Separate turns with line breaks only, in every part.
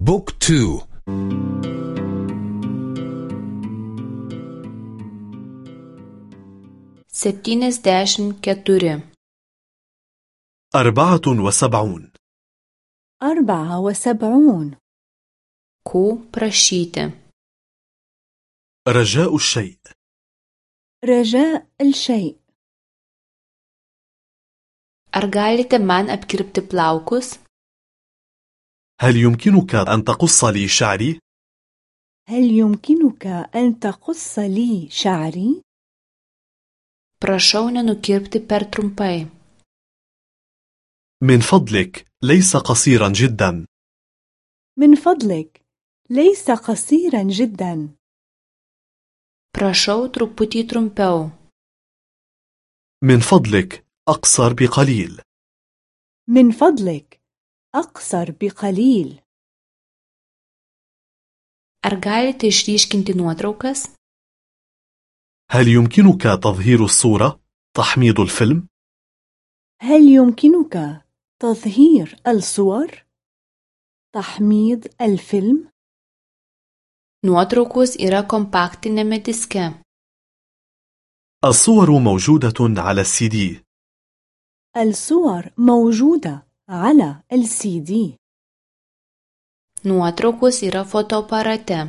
Book
two. Septyniasdešimt keturi
أربعة وسبعون.
أربعة وسبعون.
Ko prašyti
رجاء الشيء.
رجاء الشيء.
أرغاليت من أبكربت بلاوكوس؟
هل يمكنك أن تقص لي شعري؟
هل يمكنك أن تقص لي شعري؟
prašau nenukirpti per trumpai
من فضلك ليس قصيرا جدا.
من فضلك ليس قصيرا جدا.
Prašau truputį trumpiau
من فضلك أقصر بقليل.
من فضلك أقصر بقليل
ar galite išryškinti nuotraukas
هل يمكنك تظهير الصورة؟ تحميض الفيلم؟
هل يمكنك تظهير الصور؟ تحميض الفيلم؟
nuotraukos yra kompaktinėme diske
الصور موجودة على السي دي
الصور موجودة على السي دي
nuotraukos yra fotoaparate.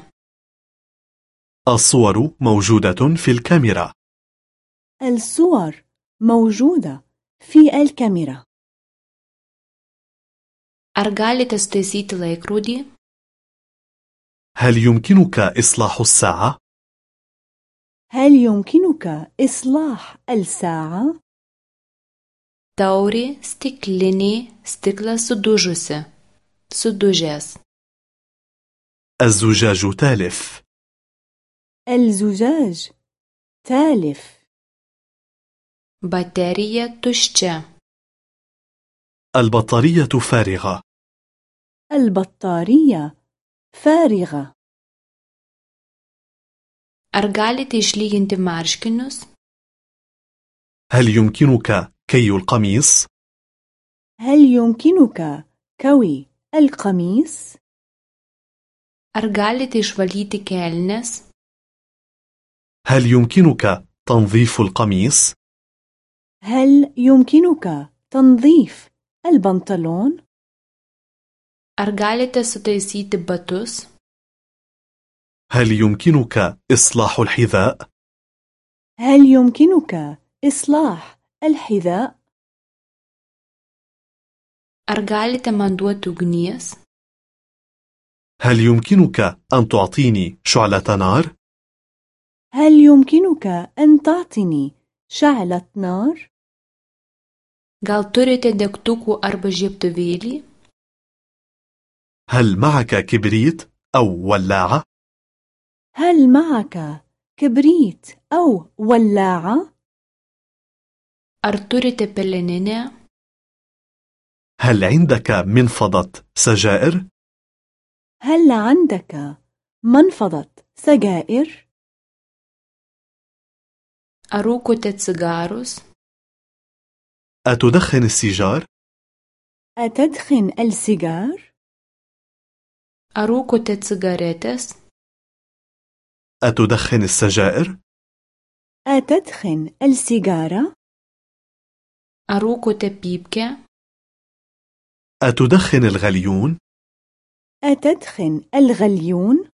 الصور موجودة في الكاميرا.
الصور موجودة في الكاميرا.
Ar galite sutaisyti laikrodį
هل يمكنك إصلاح الساعة؟
هل يمكنك إصلاح الساعة؟
Taurė stiklinė stiklas sudužusi sudužęs
الزجاج تالف
الزجاج تالف
baterija tuščia
البطارية فارغة
البطارية فارغة
ar galite išlyginti marškinius
هل يمكنك كي القميص؟
هل يمكنك كوي القميص؟
ar galite išvalyti kelnes
هل يمكنك تنظيف القميص؟
هل يمكنك تنظيف البنطلون؟
ar galite sutaisyti batus
هل يمكنك إصلاح الحذاء؟
هل يمكنك إصلاح الحذاء؟
ar galite man duoti ugnies
هل يمكنك أن تعطيني شعلة نار؟
هل يمكنك أن تعطيني شعلة نار؟
gal turite degtukų arba žiebtuvėlį
هل معك كبريت أو ولاعة؟
هل معك كبريت أو ولاعة؟
Ar turite peleninę
هل عندك منفضة سجائر؟
هل عندك منفضة سجائر؟
rūkote cigarus
أتدخن السيجار؟
أتدخن السيجار؟
rūkote cigaretes
أتدخن السجائر؟
أتدخن السيجارة؟
Rūkote pypkę
أتدخن الغليون؟
أتدخن الغليون؟